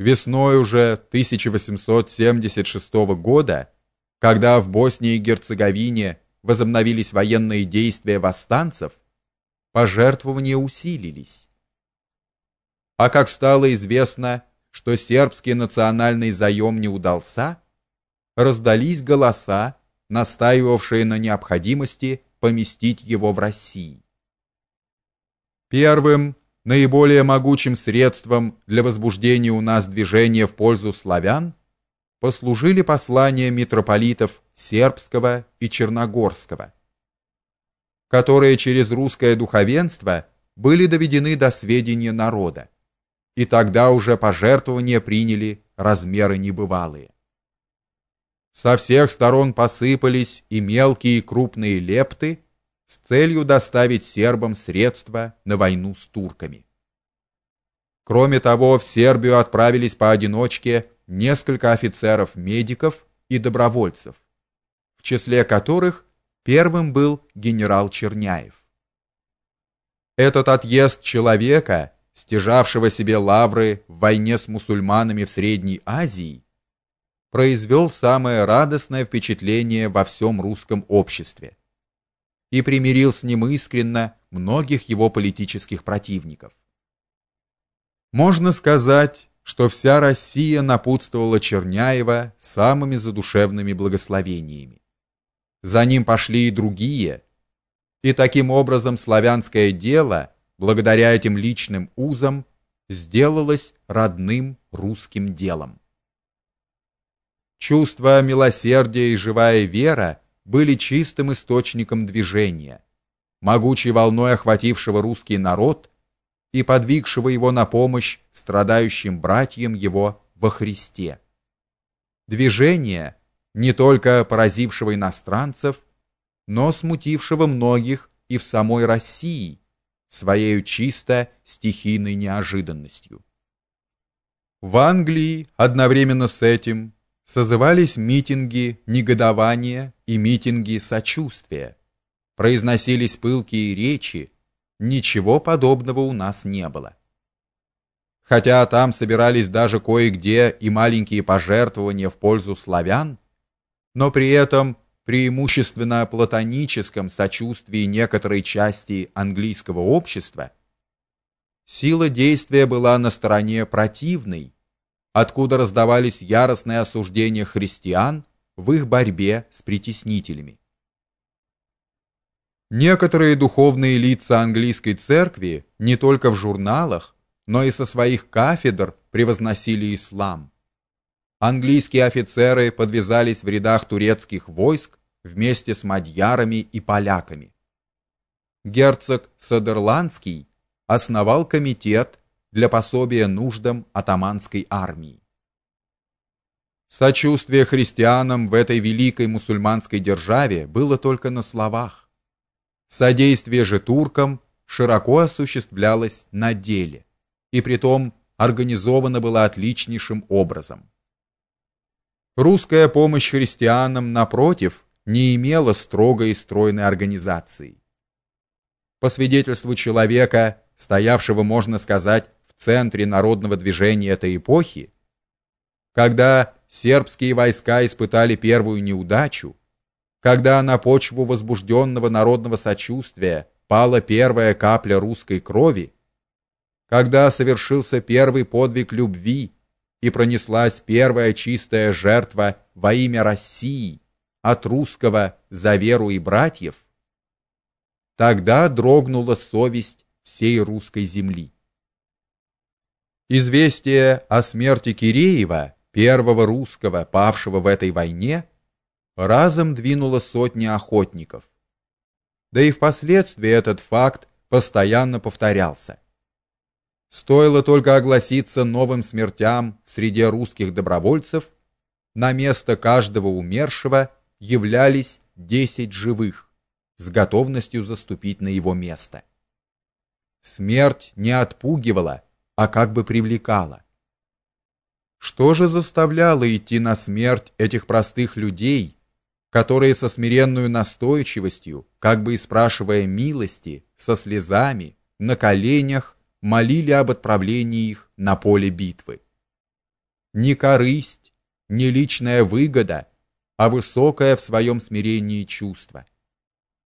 Весной уже 1876 года, когда в Боснии и Герцеговине возобновились военные действия восстанцев, пожертвования усилились. А как стало известно, что сербский национальный заем не удался, раздались голоса, настаивавшие на необходимости поместить его в России. Первым, наиболее могучим средством для возбуждения у нас движения в пользу славян послужили послания митрополитов сербского и черногорского, которые через русское духовенство были доведены до сведения народа, и тогда уже пожертвования приняли размеры небывалые. Со всех сторон посыпались и мелкие, и крупные лепты с целью доставить сербам средства на войну с турками. Кроме того, в Сербию отправились поодиночке несколько офицеров-медиков и добровольцев, в числе которых первым был генерал Черняев. Этот отъезд человека, стяжавшего себе лавры в войне с мусульманами в Средней Азии, произвел самое радостное впечатление во всем русском обществе и примирил с ним искренно многих его политических противников. Можно сказать, что вся Россия напутствовала Черняева самыми задушевными благословениями. За ним пошли и другие, и таким образом славянское дело, благодаря этим личным узам, сделалось родным русским делом. Чувство милосердия и живая вера были чистым источником движения, могучей волной охватившего русский народ и подвигшего его на помощь страдающим братьям его во Христе. Движение, не только поразившего иностранцев, но смутившего многих и в самой России своей чисто стихийной неожиданностью. В Англии одновременно с этим созывались митинги негодования и митинги сочувствия. Произносились пылкие речи, ничего подобного у нас не было. Хотя там собирались даже кое-где и маленькие пожертвования в пользу славян, но при этом преимущественно платоническом сочувствии некоторой части английского общества сила действия была на стороне противной откуда раздавались яростные осуждения христиан в их борьбе с притеснителями. Некоторые духовные лица английской церкви не только в журналах, но и со своих кафедр превозносили ислам. Английские офицеры подвязались в рядах турецких войск вместе с мадьярами и поляками. Герцог Садерландский основал комитет для пособия нуждам атаманской армии. Сочувствие христианам в этой великой мусульманской державе было только на словах. Содействие же туркам широко осуществлялось на деле, и притом организовано было отличнейшим образом. Русская помощь христианам напротив не имела строгой и стройной организации. По свидетельству человека, стоявшего, можно сказать, центре народного движения этой эпохи, когда сербские войска испытали первую неудачу, когда на почву возбужденного народного сочувствия пала первая капля русской крови, когда совершился первый подвиг любви и пронеслась первая чистая жертва во имя России от русского за веру и братьев, тогда дрогнула совесть всей русской земли. Известие о смерти Киреева, первого русского, павшего в этой войне, разом двинуло сотни охотников. Да и впоследствии этот факт постоянно повторялся. Стоило только огласиться новым смертям в среде русских добровольцев, на место каждого умершего являлись десять живых, с готовностью заступить на его место. Смерть не отпугивала, а как бы привлекала. Что же заставляло идти на смерть этих простых людей, которые со смиренной настойчивостью, как бы и спрашивая милости, со слезами, на коленях молили об отправлении их на поле битвы? не корысть, не личная выгода, а высокое в своем смирении чувство.